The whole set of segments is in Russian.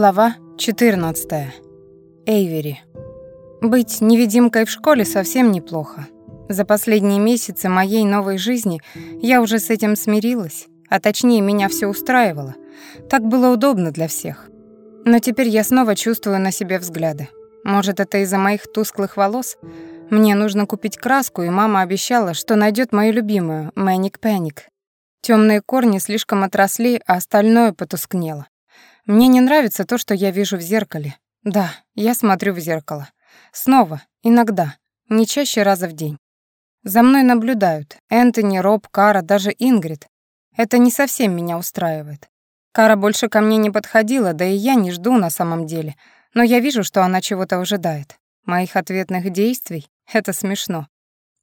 Глава 14. Эйвери. Быть невидимкой в школе совсем неплохо. За последние месяцы моей новой жизни я уже с этим смирилась, а точнее меня все устраивало. Так было удобно для всех. Но теперь я снова чувствую на себе взгляды. Может, это из-за моих тусклых волос? Мне нужно купить краску, и мама обещала, что найдет мою любимую, Мэник Пэник. Темные корни слишком отросли, а остальное потускнело. Мне не нравится то, что я вижу в зеркале. Да, я смотрю в зеркало. Снова, иногда, не чаще раза в день. За мной наблюдают Энтони, Роб, Кара, даже Ингрид. Это не совсем меня устраивает. Кара больше ко мне не подходила, да и я не жду на самом деле, но я вижу, что она чего-то ожидает. Моих ответных действий — это смешно.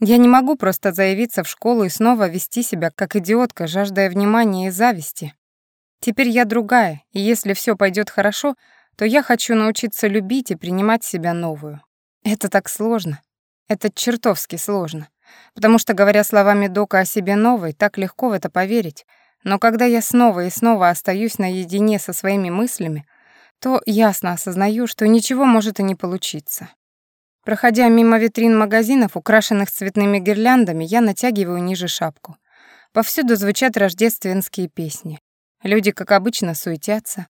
Я не могу просто заявиться в школу и снова вести себя как идиотка, жаждая внимания и зависти. Теперь я другая, и если все пойдет хорошо, то я хочу научиться любить и принимать себя новую. Это так сложно. Это чертовски сложно. Потому что, говоря словами Дока о себе новой, так легко в это поверить. Но когда я снова и снова остаюсь наедине со своими мыслями, то ясно осознаю, что ничего может и не получиться. Проходя мимо витрин магазинов, украшенных цветными гирляндами, я натягиваю ниже шапку. Повсюду звучат рождественские песни. Люди, как обычно, суетятся.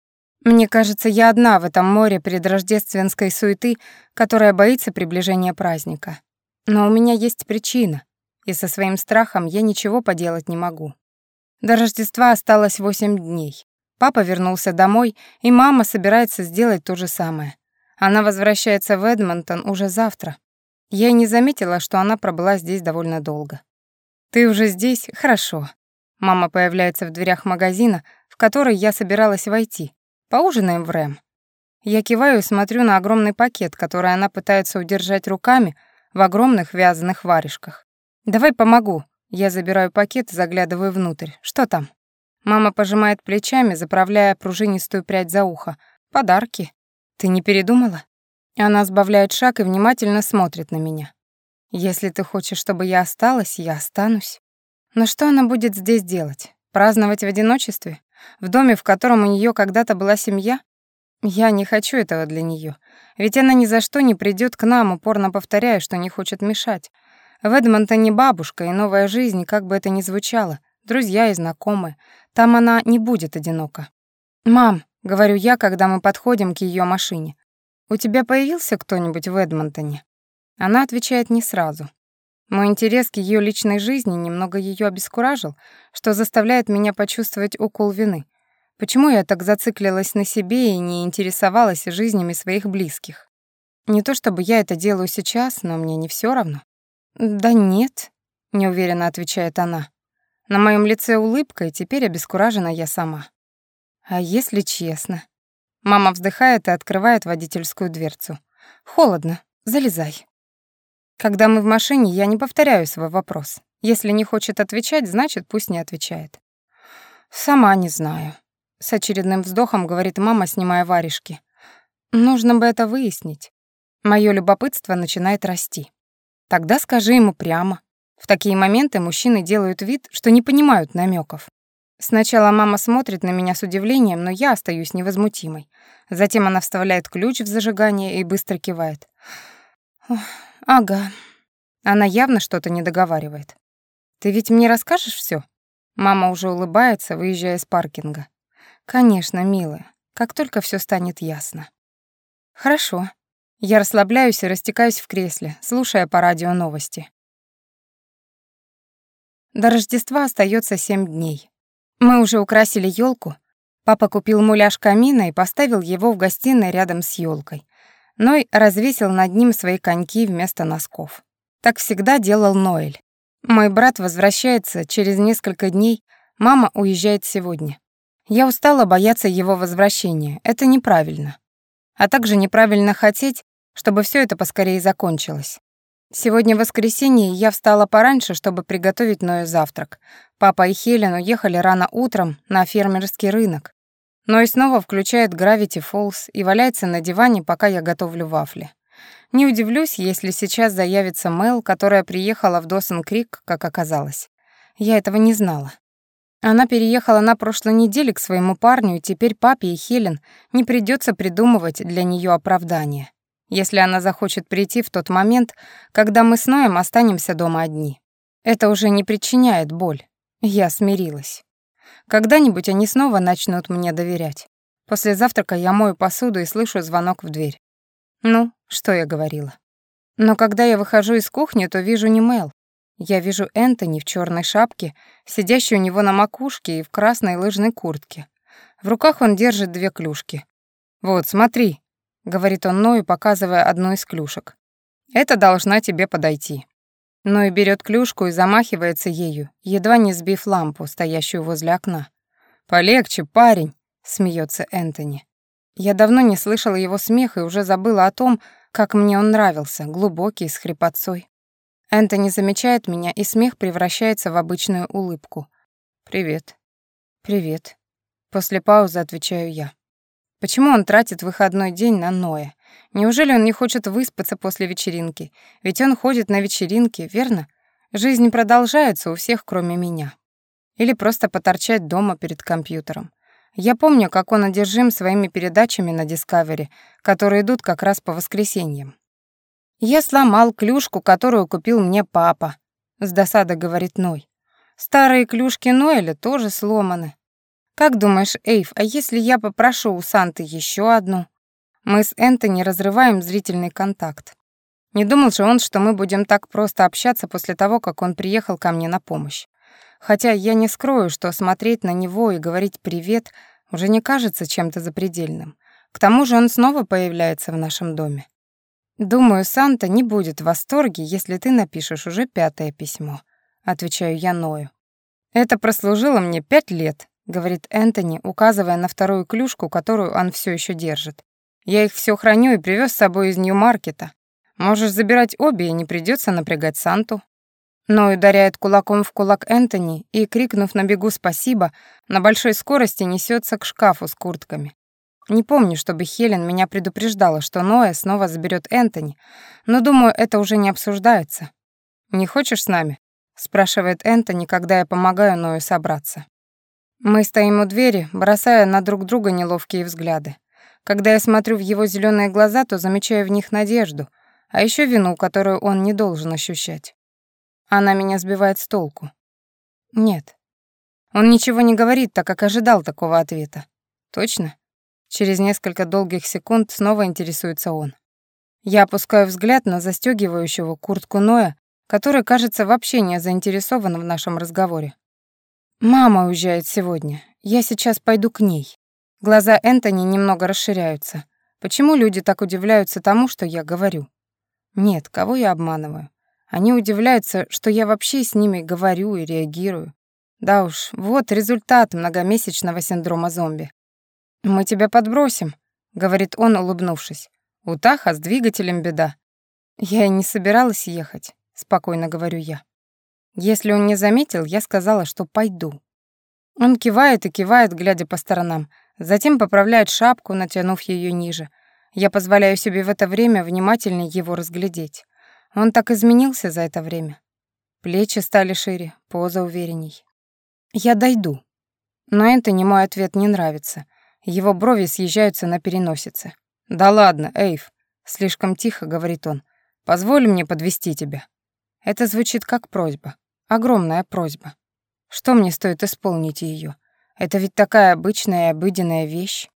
Мне кажется, я одна в этом море предрождественской суеты, которая боится приближения праздника. Но у меня есть причина, и со своим страхом я ничего поделать не могу. До Рождества осталось восемь дней. Папа вернулся домой, и мама собирается сделать то же самое. Она возвращается в Эдмонтон уже завтра. Я не заметила, что она пробыла здесь довольно долго. «Ты уже здесь? Хорошо». Мама появляется в дверях магазина, который я собиралась войти. Поужинаем в Рэм. Я киваю и смотрю на огромный пакет, который она пытается удержать руками в огромных вязаных варежках. «Давай помогу». Я забираю пакет и заглядываю внутрь. «Что там?» Мама пожимает плечами, заправляя пружинистую прядь за ухо. «Подарки. Ты не передумала?» Она сбавляет шаг и внимательно смотрит на меня. «Если ты хочешь, чтобы я осталась, я останусь. Но что она будет здесь делать? Праздновать в одиночестве? В доме, в котором у нее когда-то была семья? Я не хочу этого для нее, ведь она ни за что не придет к нам, упорно повторяя, что не хочет мешать. В Эдмонтоне бабушка и новая жизнь, как бы это ни звучало, друзья и знакомые. Там она не будет одинока. «Мам», — говорю я, когда мы подходим к ее машине, «у тебя появился кто-нибудь в Эдмонтоне?» Она отвечает не сразу. Мой интерес к ее личной жизни немного ее обескуражил, что заставляет меня почувствовать укол вины. Почему я так зациклилась на себе и не интересовалась жизнями своих близких? Не то чтобы я это делаю сейчас, но мне не все равно. «Да нет», — неуверенно отвечает она. На моем лице улыбка, и теперь обескуражена я сама. А если честно? Мама вздыхает и открывает водительскую дверцу. «Холодно. Залезай». Когда мы в машине, я не повторяю свой вопрос. Если не хочет отвечать, значит, пусть не отвечает. «Сама не знаю», — с очередным вздохом говорит мама, снимая варежки. «Нужно бы это выяснить. Моё любопытство начинает расти. Тогда скажи ему прямо. В такие моменты мужчины делают вид, что не понимают намеков. Сначала мама смотрит на меня с удивлением, но я остаюсь невозмутимой. Затем она вставляет ключ в зажигание и быстро кивает. «Ага». Она явно что-то не договаривает. «Ты ведь мне расскажешь все? Мама уже улыбается, выезжая из паркинга. «Конечно, милая, как только все станет ясно». «Хорошо». Я расслабляюсь и растекаюсь в кресле, слушая по радио новости. До Рождества остается семь дней. Мы уже украсили елку. Папа купил муляж камина и поставил его в гостиной рядом с елкой. Ной развесил над ним свои коньки вместо носков. Так всегда делал Ноэль. Мой брат возвращается через несколько дней, мама уезжает сегодня. Я устала бояться его возвращения, это неправильно. А также неправильно хотеть, чтобы все это поскорее закончилось. Сегодня воскресенье, я встала пораньше, чтобы приготовить Ною завтрак. Папа и Хелен уехали рано утром на фермерский рынок, но и снова включает Gravity Falls и валяется на диване, пока я готовлю вафли. Не удивлюсь, если сейчас заявится Мэл, которая приехала в Досон Крик, как оказалось. Я этого не знала. Она переехала на прошлой неделе к своему парню, и теперь папе и Хелен не придется придумывать для нее оправдание, если она захочет прийти в тот момент, когда мы с Ноем останемся дома одни. Это уже не причиняет боль. Я смирилась. Когда-нибудь они снова начнут мне доверять. После завтрака я мою посуду и слышу звонок в дверь. Ну, что я говорила. Но когда я выхожу из кухни, то вижу не Мел, я вижу Энтони в черной шапке, сидящий у него на макушке и в красной лыжной куртке. В руках он держит две клюшки. «Вот, смотри», — говорит он Ною, показывая одну из клюшек. «Это должна тебе подойти». Ной берет клюшку и замахивается ею, едва не сбив лампу, стоящую возле окна. «Полегче, парень», — смеется Энтони. Я давно не слышала его смеха и уже забыла о том, как мне он нравился, глубокий, с хрипотцой. Энтони замечает меня, и смех превращается в обычную улыбку. «Привет». «Привет». После паузы отвечаю я. Почему он тратит выходной день на Ноя? Неужели он не хочет выспаться после вечеринки? Ведь он ходит на вечеринки, верно? Жизнь продолжается у всех, кроме меня. Или просто поторчать дома перед компьютером. Я помню, как он одержим своими передачами на Discovery, которые идут как раз по воскресеньям. «Я сломал клюшку, которую купил мне папа», — с досадой говорит Ной. «Старые клюшки Ноэля тоже сломаны. Как думаешь, Эйв, а если я попрошу у Санты еще одну?» Мы с Энтони разрываем зрительный контакт. Не думал же он, что мы будем так просто общаться после того, как он приехал ко мне на помощь. Хотя я не скрою, что смотреть на него и говорить «привет» уже не кажется чем-то запредельным. К тому же он снова появляется в нашем доме. «Думаю, Санта не будет в восторге, если ты напишешь уже пятое письмо», — отвечаю я Ною. «Это прослужило мне пять лет», — говорит Энтони, указывая на вторую клюшку, которую он все еще держит. «Я их все храню и привез с собой из Нью-Маркета. Можешь забирать обе, и не придется напрягать Санту». Ной ударяет кулаком в кулак Энтони и, крикнув на бегу «спасибо», на большой скорости несется к шкафу с куртками. Не помню, чтобы Хелен меня предупреждала, что Ноя снова заберет Энтони, но думаю, это уже не обсуждается. «Не хочешь с нами?» — спрашивает Энтони, когда я помогаю Ною собраться. Мы стоим у двери, бросая на друг друга неловкие взгляды. Когда я смотрю в его зеленые глаза, то замечаю в них надежду, а еще вину, которую он не должен ощущать. Она меня сбивает с толку. Нет. Он ничего не говорит, так как ожидал такого ответа. Точно? Через несколько долгих секунд снова интересуется он. Я опускаю взгляд на застёгивающего куртку Ноя, который, кажется, вообще не заинтересован в нашем разговоре. «Мама уезжает сегодня. Я сейчас пойду к ней». Глаза Энтони немного расширяются. Почему люди так удивляются тому, что я говорю? Нет, кого я обманываю? Они удивляются, что я вообще с ними говорю и реагирую. Да уж, вот результат многомесячного синдрома зомби. «Мы тебя подбросим», — говорит он, улыбнувшись. «У Таха с двигателем беда». «Я и не собиралась ехать», — спокойно говорю я. Если он не заметил, я сказала, что пойду. Он кивает и кивает, глядя по сторонам, затем поправляет шапку, натянув ее ниже. Я позволяю себе в это время внимательнее его разглядеть. Он так изменился за это время. Плечи стали шире, поза уверенней. Я дойду. Но это не мой ответ не нравится. Его брови съезжаются на переносице. «Да ладно, Эйв», — слишком тихо говорит он, — «позволь мне подвести тебя». Это звучит как просьба, огромная просьба. Что мне стоит исполнить ее? Это ведь такая обычная и обыденная вещь.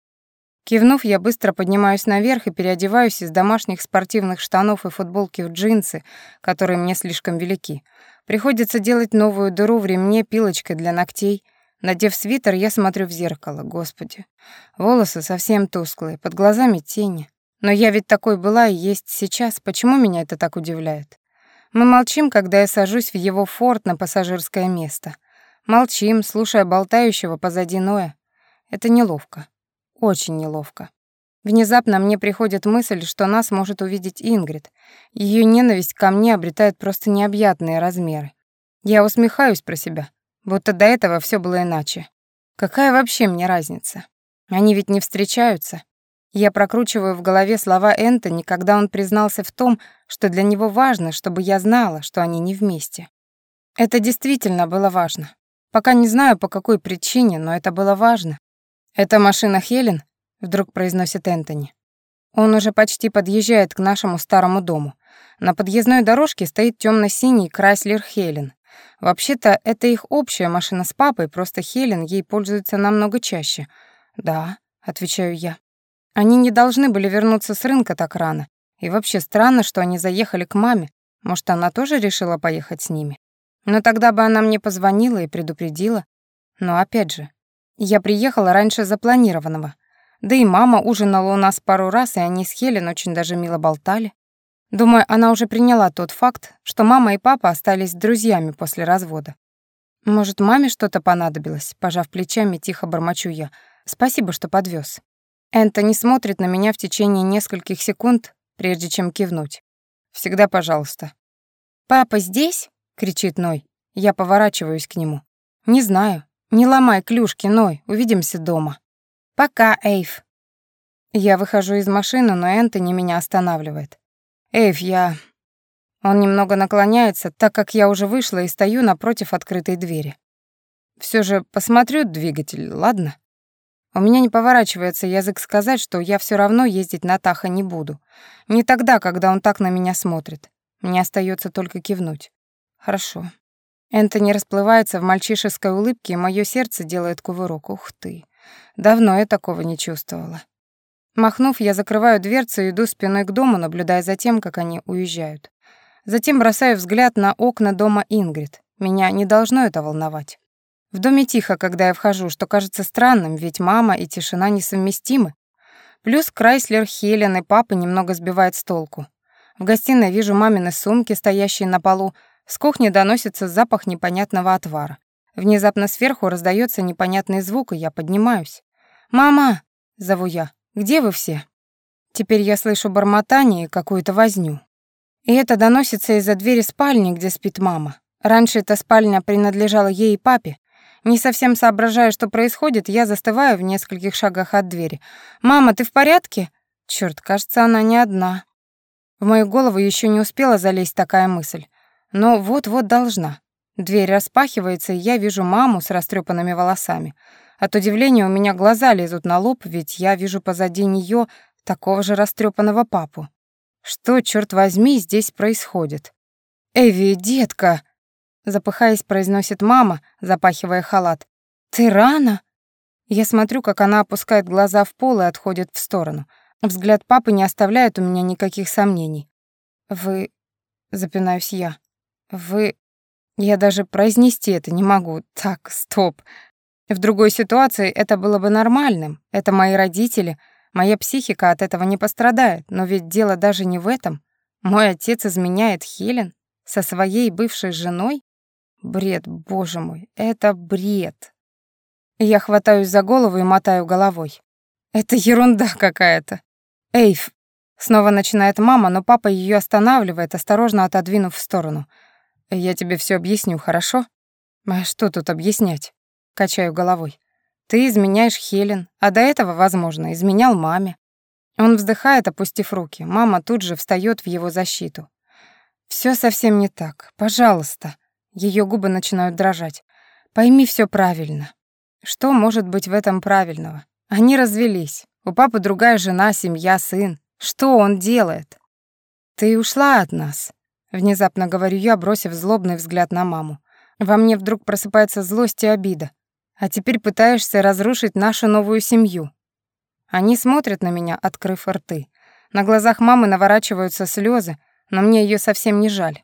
Кивнув, я быстро поднимаюсь наверх и переодеваюсь из домашних спортивных штанов и футболки в джинсы, которые мне слишком велики. Приходится делать новую дыру в ремне пилочкой для ногтей, Надев свитер, я смотрю в зеркало, господи. Волосы совсем тусклые, под глазами тени. Но я ведь такой была и есть сейчас, почему меня это так удивляет? Мы молчим, когда я сажусь в его форт на пассажирское место. Молчим, слушая болтающего позади Ноя. Это неловко. Очень неловко. Внезапно мне приходит мысль, что нас может увидеть Ингрид. Ее ненависть ко мне обретает просто необъятные размеры. Я усмехаюсь про себя. Будто до этого все было иначе. Какая вообще мне разница? Они ведь не встречаются. Я прокручиваю в голове слова Энтони, когда он признался в том, что для него важно, чтобы я знала, что они не вместе. Это действительно было важно. Пока не знаю, по какой причине, но это было важно. «Это машина Хелен?» — вдруг произносит Энтони. Он уже почти подъезжает к нашему старому дому. На подъездной дорожке стоит темно синий Крайслер Хелен. Вообще-то, это их общая машина с папой, просто Хелен ей пользуется намного чаще. «Да», — отвечаю я. Они не должны были вернуться с рынка так рано. И вообще странно, что они заехали к маме. Может, она тоже решила поехать с ними? Но тогда бы она мне позвонила и предупредила. Но опять же, я приехала раньше запланированного. Да и мама ужинала у нас пару раз, и они с Хелен очень даже мило болтали. Думаю, она уже приняла тот факт, что мама и папа остались друзьями после развода. Может, маме что-то понадобилось? Пожав плечами, тихо бормочу я. Спасибо, что подвез. Энтони смотрит на меня в течение нескольких секунд, прежде чем кивнуть. «Всегда пожалуйста». «Папа здесь?» — кричит Ной. Я поворачиваюсь к нему. «Не знаю. Не ломай клюшки, Ной. Увидимся дома». «Пока, Эйв». Я выхожу из машины, но Энтони меня останавливает. «Эйв, я...» Он немного наклоняется, так как я уже вышла и стою напротив открытой двери. Все же посмотрю двигатель, ладно?» У меня не поворачивается язык сказать, что я все равно ездить на Таха не буду. Не тогда, когда он так на меня смотрит. Мне остается только кивнуть. Хорошо. Энтони расплывается в мальчишеской улыбке, и мое сердце делает кувырок. Ух ты. Давно я такого не чувствовала. Махнув, я закрываю дверцу и иду спиной к дому, наблюдая за тем, как они уезжают. Затем бросаю взгляд на окна дома Ингрид. Меня не должно это волновать. В доме тихо, когда я вхожу, что кажется странным, ведь мама и тишина несовместимы. Плюс Крайслер, Хелен и папа немного сбивает с толку. В гостиной вижу мамины сумки, стоящие на полу. С кухни доносится запах непонятного отвара. Внезапно сверху раздается непонятный звук, и я поднимаюсь. «Мама!» — зову я. «Где вы все?» Теперь я слышу бормотание и какую-то возню. И это доносится из-за двери спальни, где спит мама. Раньше эта спальня принадлежала ей и папе, не совсем соображая, что происходит, я застываю в нескольких шагах от двери. «Мама, ты в порядке?» Чёрт, кажется, она не одна. В мою голову еще не успела залезть такая мысль. Но вот-вот должна. Дверь распахивается, и я вижу маму с растрепанными волосами. От удивления у меня глаза лезут на лоб, ведь я вижу позади нее такого же растрепанного папу. Что, черт возьми, здесь происходит? «Эви, детка!» Запыхаясь, произносит мама, запахивая халат. «Ты рано?» Я смотрю, как она опускает глаза в пол и отходит в сторону. Взгляд папы не оставляет у меня никаких сомнений. «Вы...» — запинаюсь я. «Вы...» Я даже произнести это не могу. Так, стоп. В другой ситуации это было бы нормальным. Это мои родители. Моя психика от этого не пострадает. Но ведь дело даже не в этом. Мой отец изменяет Хелен со своей бывшей женой? Бред, боже мой, это бред. Я хватаюсь за голову и мотаю головой. Это ерунда какая-то. Эйв. Снова начинает мама, но папа ее останавливает, осторожно отодвинув в сторону. Я тебе все объясню, хорошо? А что тут объяснять? Качаю головой. Ты изменяешь Хелен, а до этого, возможно, изменял маме. Он вздыхает, опустив руки. Мама тут же встает в его защиту. Все совсем не так. Пожалуйста. Ее губы начинают дрожать. Пойми все правильно. Что может быть в этом правильного? Они развелись. У папы другая жена, семья, сын. Что он делает? Ты ушла от нас, внезапно говорю я, бросив злобный взгляд на маму. Во мне вдруг просыпается злость и обида. А теперь пытаешься разрушить нашу новую семью. Они смотрят на меня, открыв рты. На глазах мамы наворачиваются слезы, но мне ее совсем не жаль.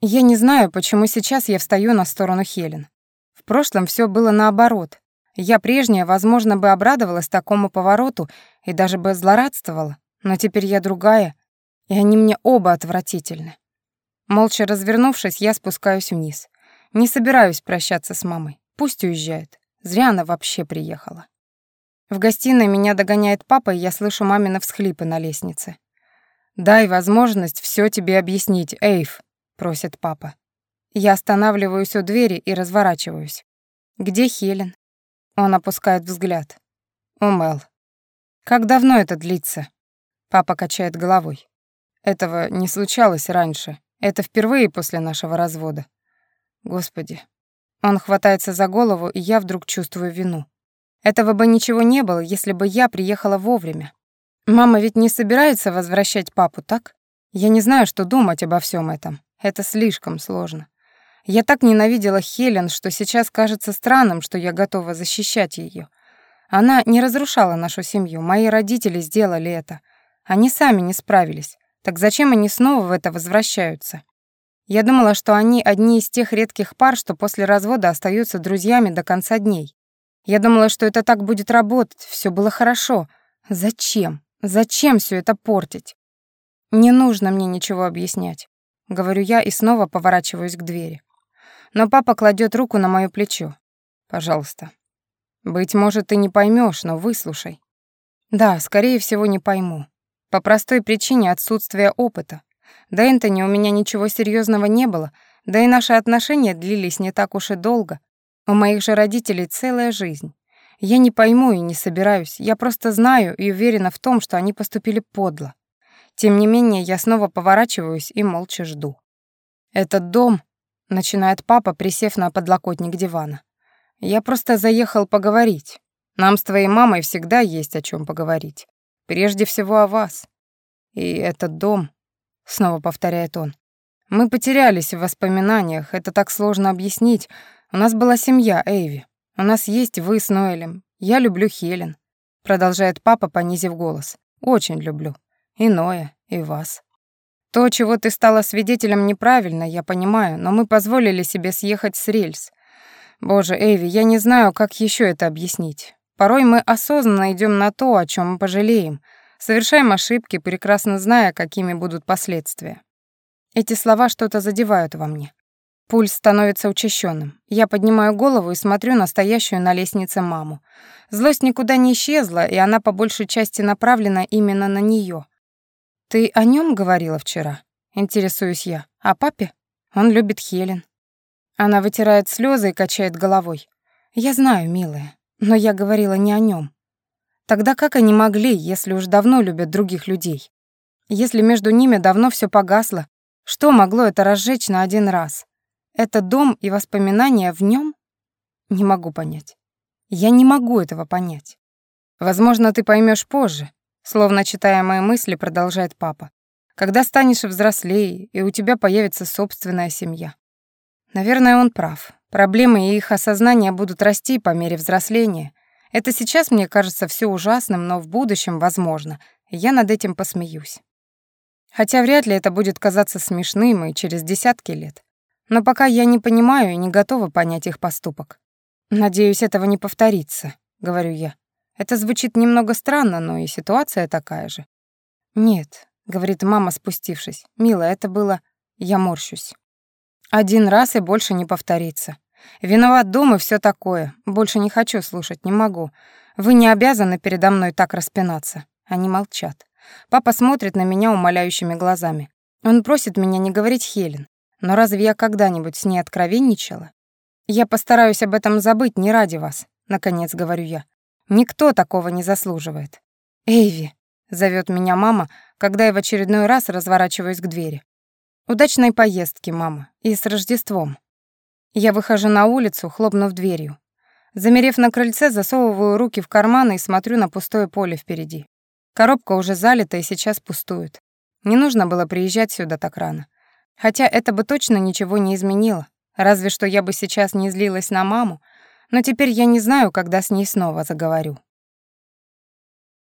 Я не знаю, почему сейчас я встаю на сторону Хелен. В прошлом все было наоборот. Я прежняя, возможно, бы обрадовалась такому повороту и даже бы злорадствовала, но теперь я другая, и они мне оба отвратительны. Молча развернувшись, я спускаюсь вниз. Не собираюсь прощаться с мамой. Пусть уезжает. Зря она вообще приехала. В гостиной меня догоняет папа, и я слышу мамины всхлипы на лестнице. «Дай возможность все тебе объяснить, Эйв», просит папа. Я останавливаюсь у двери и разворачиваюсь. Где Хелен? Он опускает взгляд. У Мел. Как давно это длится? Папа качает головой. Этого не случалось раньше. Это впервые после нашего развода. Господи. Он хватается за голову, и я вдруг чувствую вину. Этого бы ничего не было, если бы я приехала вовремя. Мама ведь не собирается возвращать папу, так? Я не знаю, что думать обо всем этом. Это слишком сложно. Я так ненавидела Хелен, что сейчас кажется странным, что я готова защищать ее. Она не разрушала нашу семью, мои родители сделали это. Они сами не справились. Так зачем они снова в это возвращаются? Я думала, что они одни из тех редких пар, что после развода остаются друзьями до конца дней. Я думала, что это так будет работать, все было хорошо. Зачем? Зачем все это портить? Не нужно мне ничего объяснять, говорю я и снова поворачиваюсь к двери но папа кладет руку на моё плечо. «Пожалуйста. Быть может, ты не поймешь, но выслушай». «Да, скорее всего, не пойму. По простой причине отсутствия опыта. До Энтони у меня ничего серьезного не было, да и наши отношения длились не так уж и долго. У моих же родителей целая жизнь. Я не пойму и не собираюсь, я просто знаю и уверена в том, что они поступили подло. Тем не менее, я снова поворачиваюсь и молча жду. Этот дом начинает папа, присев на подлокотник дивана. Я просто заехал поговорить. Нам с твоей мамой всегда есть о чем поговорить. Прежде всего о вас. И этот дом, снова повторяет он. Мы потерялись в воспоминаниях, это так сложно объяснить. У нас была семья, Эйви. У нас есть вы с Ноэлем. Я люблю Хелен. Продолжает папа, понизив голос. Очень люблю. И Ноя, и вас. То, чего ты стала свидетелем, неправильно, я понимаю, но мы позволили себе съехать с рельс. Боже, Эйви, я не знаю, как еще это объяснить. Порой мы осознанно идем на то, о чем пожалеем, совершаем ошибки, прекрасно зная, какими будут последствия. Эти слова что-то задевают во мне. Пульс становится учащенным. Я поднимаю голову и смотрю на стоящую на лестнице маму. Злость никуда не исчезла, и она по большей части направлена именно на нее. «Ты о нем говорила вчера?» Интересуюсь я. «О папе? Он любит Хелен». Она вытирает слезы и качает головой. «Я знаю, милая, но я говорила не о нем. Тогда как они могли, если уж давно любят других людей? Если между ними давно все погасло, что могло это разжечь на один раз? Это дом и воспоминания в нем? Не могу понять. Я не могу этого понять. Возможно, ты поймешь позже, Словно читая мои мысли, продолжает папа. Когда станешь взрослее, и у тебя появится собственная семья. Наверное, он прав. Проблемы и их осознание будут расти по мере взросления. Это сейчас мне кажется все ужасным, но в будущем, возможно, я над этим посмеюсь. Хотя вряд ли это будет казаться смешным и через десятки лет. Но пока я не понимаю и не готова понять их поступок. Надеюсь, этого не повторится, говорю я. Это звучит немного странно, но и ситуация такая же. «Нет», — говорит мама, спустившись. «Мила, это было... Я морщусь. Один раз и больше не повторится. Виноват дом и всё такое. Больше не хочу слушать, не могу. Вы не обязаны передо мной так распинаться». Они молчат. Папа смотрит на меня умоляющими глазами. Он просит меня не говорить Хелен. Но разве я когда-нибудь с ней откровенничала? Я постараюсь об этом забыть не ради вас, наконец говорю я. Никто такого не заслуживает. «Эйви», — зовет меня мама, когда я в очередной раз разворачиваюсь к двери. «Удачной поездки, мама, и с Рождеством». Я выхожу на улицу, хлопнув дверью. Замерев на крыльце, засовываю руки в карманы и смотрю на пустое поле впереди. Коробка уже залита и сейчас пустует. Не нужно было приезжать сюда так рано. Хотя это бы точно ничего не изменило. Разве что я бы сейчас не злилась на маму, но теперь я не знаю, когда с ней снова заговорю.